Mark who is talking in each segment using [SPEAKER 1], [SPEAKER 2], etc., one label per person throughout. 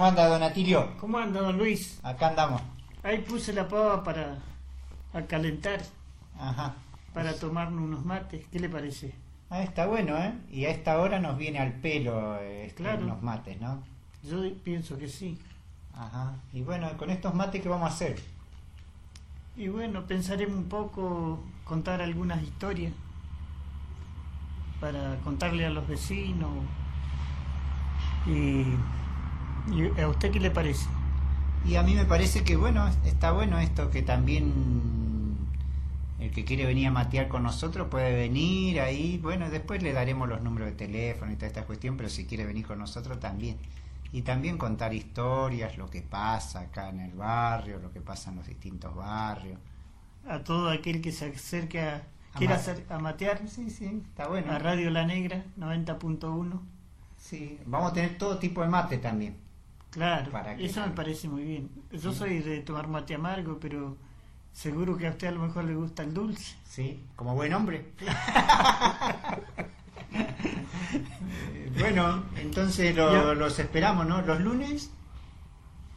[SPEAKER 1] ¿Cómo anda, don Atilio?
[SPEAKER 2] ¿Cómo anda, don Luis?
[SPEAKER 1] Acá andamos.
[SPEAKER 2] Ahí puse la pava para a calentar,
[SPEAKER 1] Ajá.
[SPEAKER 2] para tomarnos unos mates. ¿Qué le parece?
[SPEAKER 1] Ah, está bueno, ¿eh? Y a esta hora nos viene al pelo eh,
[SPEAKER 2] Claro.
[SPEAKER 1] los mates, ¿no?
[SPEAKER 2] Yo pienso que sí.
[SPEAKER 1] Ajá. Y bueno, con estos mates, ¿qué vamos a hacer?
[SPEAKER 2] Y bueno, pensaremos un poco, contar algunas historias para contarle a los vecinos. Y, y ¿A usted qué le parece?
[SPEAKER 1] Y a mí me parece que, bueno, está bueno esto que también el que quiere venir a matear con nosotros puede venir ahí. Bueno, después le daremos los números de teléfono y toda esta cuestión, pero si quiere venir con nosotros también. Y también contar historias, lo que pasa acá en el barrio, lo que pasa en los distintos barrios.
[SPEAKER 2] A todo aquel que se acerque a, quiera
[SPEAKER 1] ma-
[SPEAKER 2] hacer- a matear
[SPEAKER 1] Sí, sí, está bueno.
[SPEAKER 2] a Radio La Negra 90.1.
[SPEAKER 1] Sí, vamos a tener todo tipo de mate también.
[SPEAKER 2] Claro,
[SPEAKER 1] Para que-
[SPEAKER 2] eso me parece muy bien. Yo soy de tomar mate amargo, pero seguro que a usted a lo mejor le gusta el dulce.
[SPEAKER 1] Sí, como buen hombre. Eh, bueno, entonces lo- los esperamos, ¿no? Los lunes.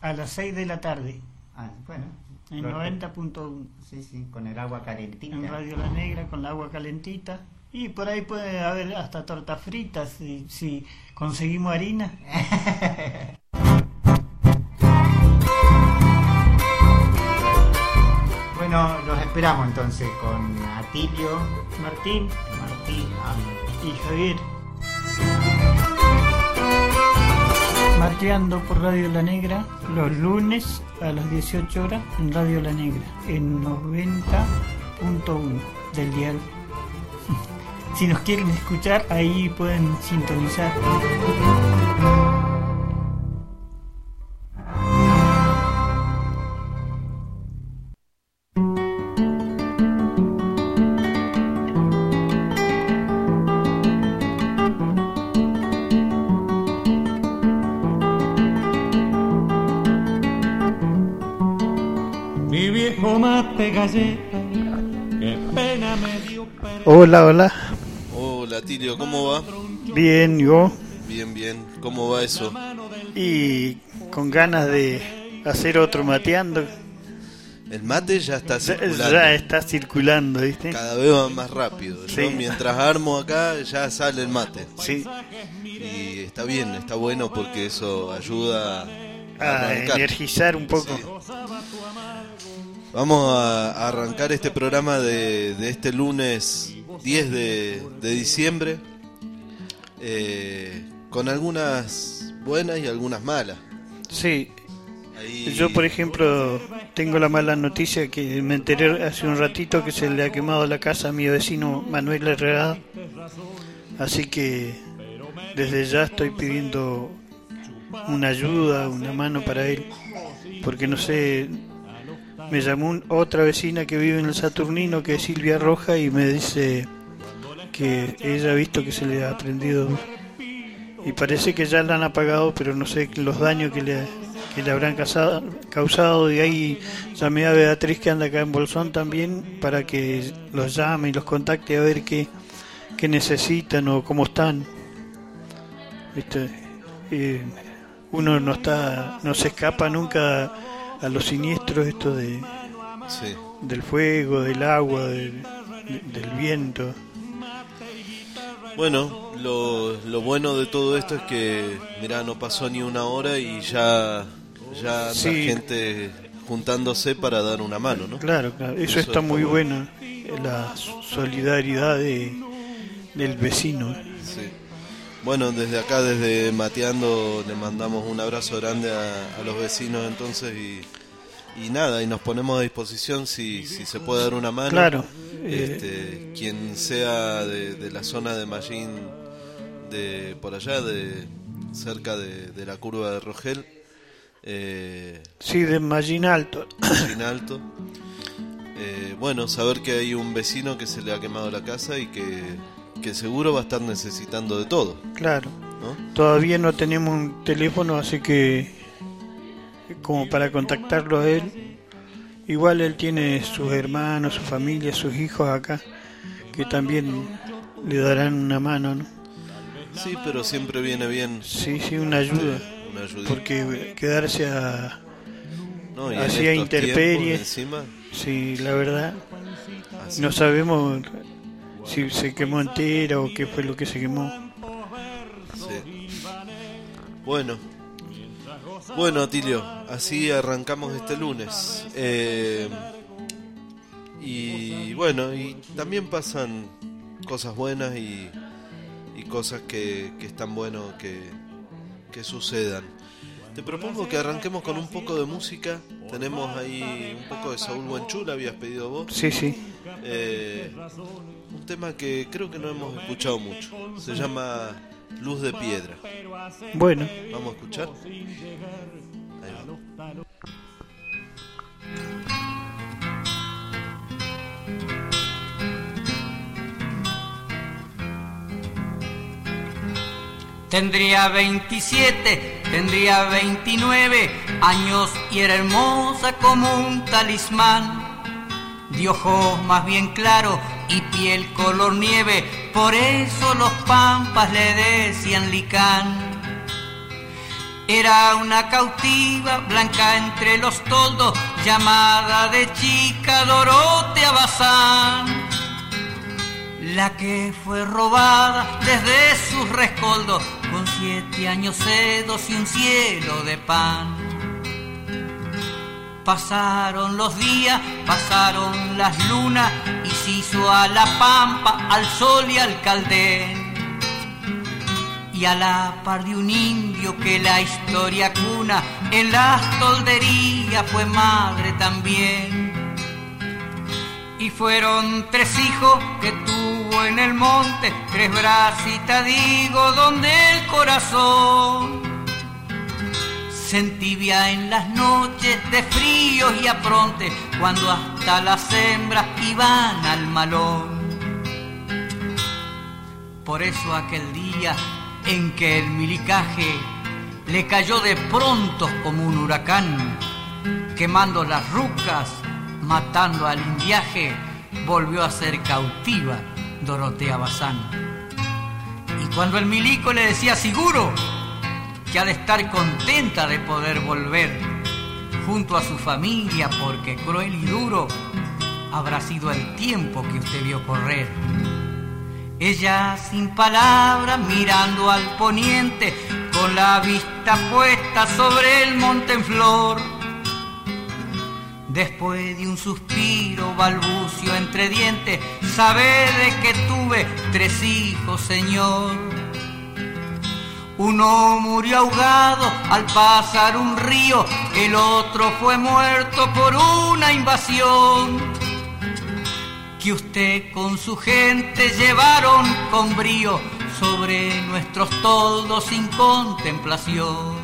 [SPEAKER 2] A las 6 de la tarde,
[SPEAKER 1] Ah, bueno.
[SPEAKER 2] en
[SPEAKER 1] los-
[SPEAKER 2] 90.1,
[SPEAKER 1] Sí, sí, con el agua calentita.
[SPEAKER 2] en Radio La Negra, con la agua calentita. Y por ahí puede haber hasta tortas fritas si, si conseguimos harina.
[SPEAKER 1] Bueno, los esperamos entonces con Atilio,
[SPEAKER 2] Martín
[SPEAKER 1] Martín,
[SPEAKER 2] y Javier. Mateando por Radio La Negra los lunes a las 18 horas en Radio La Negra en 90.1 del dial. Si nos quieren escuchar, ahí pueden sintonizar.
[SPEAKER 3] Viejo mate galleta, qué pena me dio perder.
[SPEAKER 2] Hola, hola.
[SPEAKER 4] Hola Tilio, ¿cómo va?
[SPEAKER 2] Bien, yo.
[SPEAKER 4] Bien, bien. ¿Cómo va eso?
[SPEAKER 2] Y con ganas de hacer otro mateando.
[SPEAKER 4] El mate ya está circulando.
[SPEAKER 2] ya está circulando, ¿viste?
[SPEAKER 4] Cada vez va más rápido. Yo
[SPEAKER 2] Sí.
[SPEAKER 4] mientras armo acá ya sale el mate.
[SPEAKER 2] Sí,
[SPEAKER 4] Y está bien, está bueno porque eso ayuda a
[SPEAKER 2] energizar un poco.
[SPEAKER 4] Sí. Vamos a arrancar este programa de, de este lunes 10 de, de diciembre eh, con algunas buenas y algunas malas.
[SPEAKER 2] Sí,
[SPEAKER 4] Ahí-
[SPEAKER 2] yo por ejemplo tengo la mala noticia que me enteré hace un ratito que se le ha quemado la casa a mi vecino Manuel Herrera. Así que desde ya estoy pidiendo una ayuda, una mano para él, porque no sé, me llamó otra vecina que vive en el Saturnino, que es Silvia Roja, y me dice que ella ha visto que se le ha prendido y parece que ya la han apagado, pero no sé los daños que le, que le habrán causado, causado. Y ahí llamé a Beatriz que anda acá en Bolsón también para que los llame y los contacte a ver qué, qué necesitan o cómo están. ¿Viste? Eh, uno no está, no se escapa nunca a los siniestros esto de,
[SPEAKER 4] Sí.
[SPEAKER 2] del fuego, del agua, del, del viento.
[SPEAKER 4] Bueno, lo, lo bueno de todo esto es que, mira, no pasó ni una hora y ya, ya
[SPEAKER 2] Sí.
[SPEAKER 4] gente juntándose para dar una mano, ¿no?
[SPEAKER 2] Claro, claro, eso,
[SPEAKER 4] Eso
[SPEAKER 2] está muy
[SPEAKER 4] bueno.
[SPEAKER 2] bueno, la solidaridad de, del vecino.
[SPEAKER 4] Sí. Bueno, desde acá, desde Mateando, le mandamos un abrazo grande a, a los vecinos entonces y, y nada, y nos ponemos a disposición si, si se puede dar una mano.
[SPEAKER 2] Claro, eh,
[SPEAKER 4] Este, quien sea de, de la zona de Mallín, de por allá, de cerca de, de la curva de Rogel, eh,
[SPEAKER 2] sí, de Mallín Alto.
[SPEAKER 4] Mallín Alto. Eh, bueno, saber que hay un vecino que se le ha quemado la casa y que, que seguro va a estar necesitando de todo,
[SPEAKER 2] Claro,
[SPEAKER 4] ¿no?
[SPEAKER 2] todavía no tenemos un teléfono, así que como para contactarlo a él. Igual él tiene sus hermanos, su familia, sus hijos acá, que también le darán una mano, ¿no?
[SPEAKER 4] Sí, pero siempre viene bien
[SPEAKER 2] Sí, sí, una ayuda.
[SPEAKER 4] una ayudita.
[SPEAKER 2] Porque quedarse a...
[SPEAKER 4] No, y estos
[SPEAKER 2] intemperie.
[SPEAKER 4] tiempos, encima,
[SPEAKER 2] Sí, la verdad,
[SPEAKER 4] así.
[SPEAKER 2] no sabemos si se quemó entera o qué fue lo que se quemó.
[SPEAKER 4] Bueno. Bueno, Atilio, así arrancamos este lunes. Eh, y bueno, y también pasan cosas buenas y, y cosas que, que están bueno que, que sucedan. Te propongo que arranquemos con un poco de música. Tenemos ahí un poco de Saúl Buenchula, habías pedido vos.
[SPEAKER 2] Sí, sí.
[SPEAKER 4] Eh, un tema que creo que no hemos escuchado mucho. Se llama Luz de Piedra.
[SPEAKER 2] Bueno,
[SPEAKER 4] Vamos a escuchar. Ahí va.
[SPEAKER 5] Tendría 27, tendría 29 años y era hermosa como un talismán. De ojos más bien claros y piel color nieve, por eso los pampas le decían licán. Era una cautiva blanca entre los toldos, llamada de chica Dorotea Bazán la que fue robada desde sus rescoldos con siete años sedos y un cielo de pan. Pasaron los días, pasaron las lunas y se hizo a la pampa, al sol y al caldén. Y a la par de un indio que la historia cuna, en las tolderías fue madre también. Y fueron tres hijos que tuvo en el monte, tres bracitas digo, donde corazón se entibia en las noches de fríos y apronte, cuando hasta las hembras iban al malón. Por eso aquel día en que el milicaje le cayó de pronto como un huracán, quemando las rucas, matando al indiaje, volvió a ser cautiva Dorotea Bazán. Cuando el milico le decía seguro que ha de estar contenta de poder volver junto a su familia, porque cruel y duro habrá sido el tiempo que usted vio correr. Ella sin palabra mirando al poniente, con la vista puesta sobre el monte en flor. Después de un suspiro, balbucio entre dientes, sabe de que tuve tres hijos, Señor. Uno murió ahogado al pasar un río, el otro fue muerto por una invasión que usted con su gente llevaron con brío sobre nuestros toldos sin contemplación.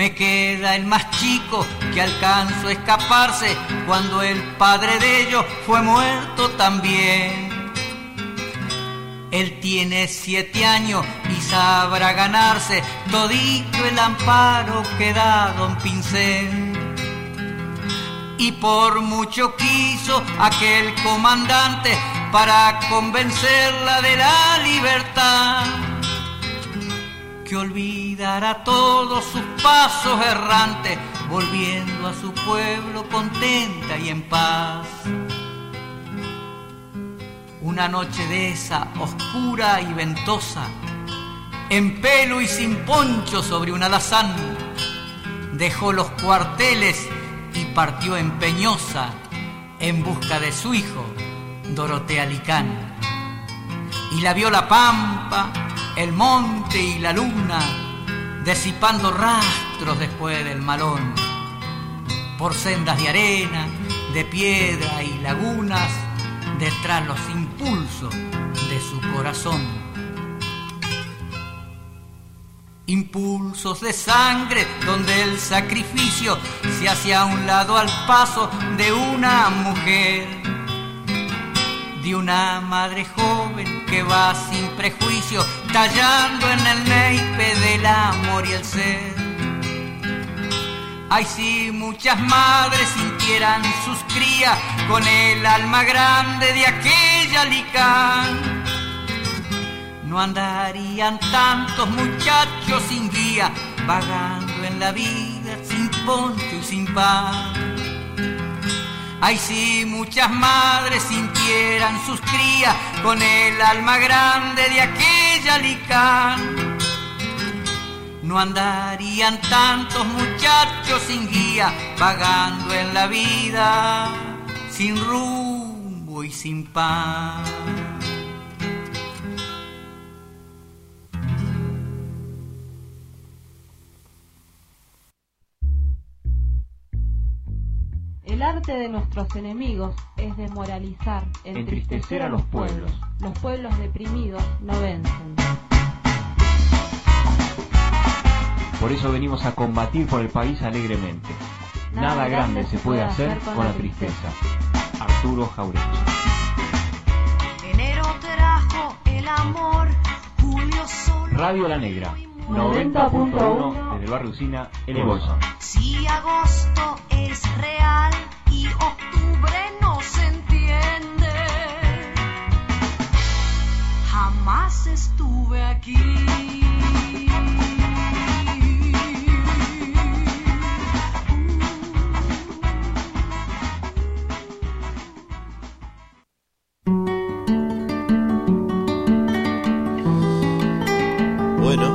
[SPEAKER 5] Me queda el más chico que alcanzó a escaparse cuando el padre de ellos fue muerto también. Él tiene siete años y sabrá ganarse todito el amparo que da don Pincel. Y por mucho quiso aquel comandante para convencerla de la libertad que olvidara todos sus pasos errantes, volviendo a su pueblo contenta y en paz. Una noche de esa oscura y ventosa, en pelo y sin poncho sobre un alazán, dejó los cuarteles y partió empeñosa en busca de su hijo, Dorotea Licán. Y la vio la pampa, el monte y la luna, disipando rastros después del malón, por sendas de arena, de piedra y lagunas, detrás los impulsos de su corazón. Impulsos de sangre donde el sacrificio se hace a un lado al paso de una mujer, de una madre joven que va sin prejuicio tallando en el neipe del amor y el ser. Ay, si muchas madres sintieran sus crías con el alma grande de aquella licán, no andarían tantos muchachos muchacho sin guía, vagando en la vida sin poncho y sin pan. Ay, si muchas madres sintieran sus crías con el alma grande de aquella licán. No andarían tantos muchachos sin guía, vagando en la vida, sin rumbo y sin pan.
[SPEAKER 6] El arte de nuestros enemigos es desmoralizar,
[SPEAKER 7] Entristecer a los pueblos.
[SPEAKER 6] Los pueblos deprimidos no vencen.
[SPEAKER 7] Por eso venimos a combatir por el país alegremente. Nada, grande se puede hacer con la tristeza. Arturo Jauregui.
[SPEAKER 8] Enero trajo el amor, Julio solo.
[SPEAKER 7] Radio La Negra,
[SPEAKER 6] 90.1
[SPEAKER 7] 90.1 desde el barrio Usina, El Bolsón.
[SPEAKER 8] Si agosto es real y octubre no se entiende. Jamás estuve aquí.
[SPEAKER 4] Bueno,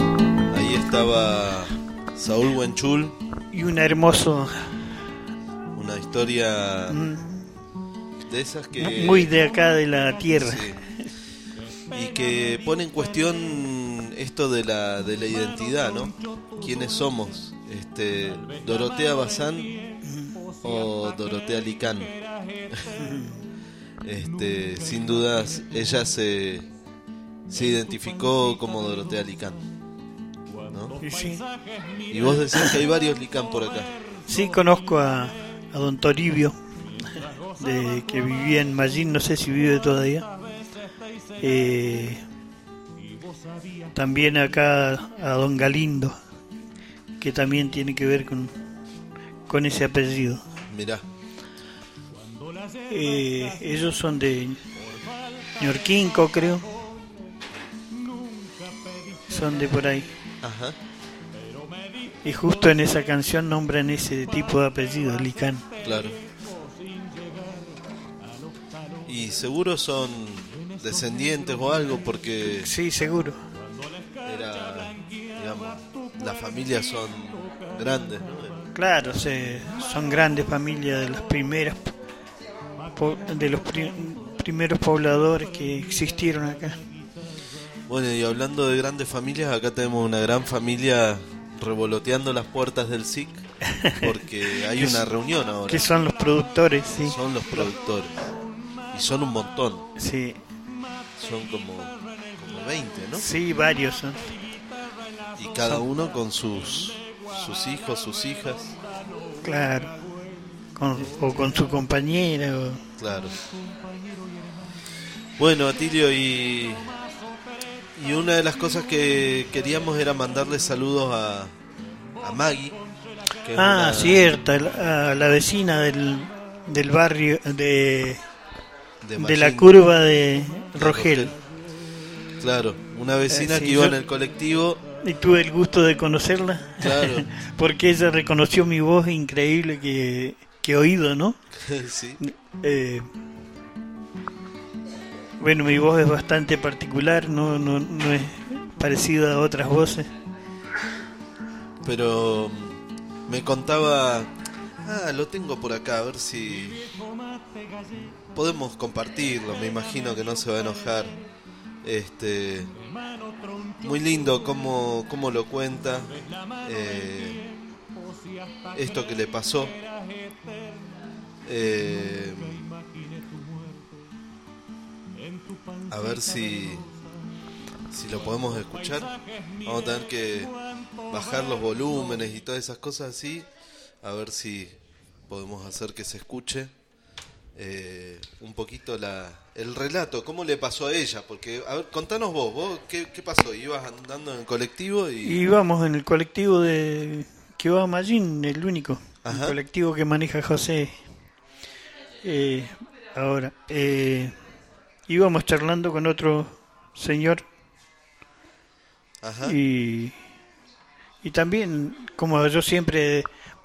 [SPEAKER 4] ahí estaba Saúl Buenchul,
[SPEAKER 2] Y un hermoso,
[SPEAKER 4] historia
[SPEAKER 2] mm,
[SPEAKER 4] de esas que...
[SPEAKER 2] muy de acá de la tierra.
[SPEAKER 4] Sí. Y que pone en cuestión esto de la, de la identidad, ¿no? ¿Quiénes somos? Este, ¿Dorotea Bazán o Dorotea Licán? Este, sin dudas, ella se, se identificó como Dorotea Licán. ¿no?
[SPEAKER 2] Sí.
[SPEAKER 4] Y vos decís que hay varios Licán por acá.
[SPEAKER 2] Sí, conozco a, a don Toribio, de, que vivía en Mallín, no sé si vive todavía. Eh, también acá a don Galindo, que también tiene que ver con, con ese apellido.
[SPEAKER 4] Mirá,
[SPEAKER 2] Eh, ellos son de Ñorquinco, creo. Son de por ahí.
[SPEAKER 4] ajá.
[SPEAKER 2] Y justo en esa canción nombran ese tipo de apellido, Licán.
[SPEAKER 4] Claro. Y seguro son descendientes o algo porque
[SPEAKER 2] Sí, seguro.
[SPEAKER 4] era, digamos, las familias son grandes, ¿no?
[SPEAKER 2] Claro, se, son grandes familias de las primeras de los pri- primeros pobladores que existieron acá.
[SPEAKER 4] Bueno, y hablando de grandes familias, acá tenemos una gran familia revoloteando las puertas del SIC porque hay una reunión ahora.
[SPEAKER 2] Que son los productores, sí.
[SPEAKER 4] Son los productores. Y son un montón.
[SPEAKER 2] Sí,
[SPEAKER 4] Son como, como 20, ¿no?
[SPEAKER 2] sí, varios son.
[SPEAKER 4] Y cada uno con sus, sus hijos, sus hijas.
[SPEAKER 2] Claro. Con- o con su compañera. o-
[SPEAKER 4] Claro. Bueno, Atilio, y, y una de las cosas que queríamos era mandarle saludos a, a Maggie. que es
[SPEAKER 2] Ah,
[SPEAKER 4] una-
[SPEAKER 2] cierta, la- a la vecina del, del barrio de,
[SPEAKER 4] de,
[SPEAKER 2] de la curva de Rogel.
[SPEAKER 4] Claro, una vecina
[SPEAKER 2] Eh, sí,
[SPEAKER 4] que iba
[SPEAKER 2] yo-
[SPEAKER 4] en el colectivo.
[SPEAKER 2] Y tuve el gusto de conocerla.
[SPEAKER 4] Claro.
[SPEAKER 2] Porque ella reconoció mi voz increíble que, que he oído, ¿no?
[SPEAKER 4] sí,
[SPEAKER 2] Eh, bueno, mi voz es bastante particular, no, no, no es parecida a otras voces.
[SPEAKER 4] pero mm, me contaba. Ah, lo tengo por acá, a ver si. Podemos compartirlo, me imagino que no se va a enojar. Este. Muy lindo cómo, cómo lo cuenta. eh, esto que le pasó. Eh, a ver si, si lo podemos escuchar. Vamos a tener que bajar los volúmenes y todas esas cosas así. A ver si podemos hacer que se escuche eh, un poquito la, el relato. ¿Cómo le pasó a ella? Porque, a ver, contanos vos, vos ¿qué, qué pasó? ¿Ibas andando en el colectivo
[SPEAKER 2] y...? Vamos en el colectivo de que va a Mallín, el único,
[SPEAKER 4] Ajá.
[SPEAKER 2] el colectivo que maneja José. Eh, ahora, eh, íbamos charlando con otro señor
[SPEAKER 4] Ajá.
[SPEAKER 2] y Y también, como yo siempre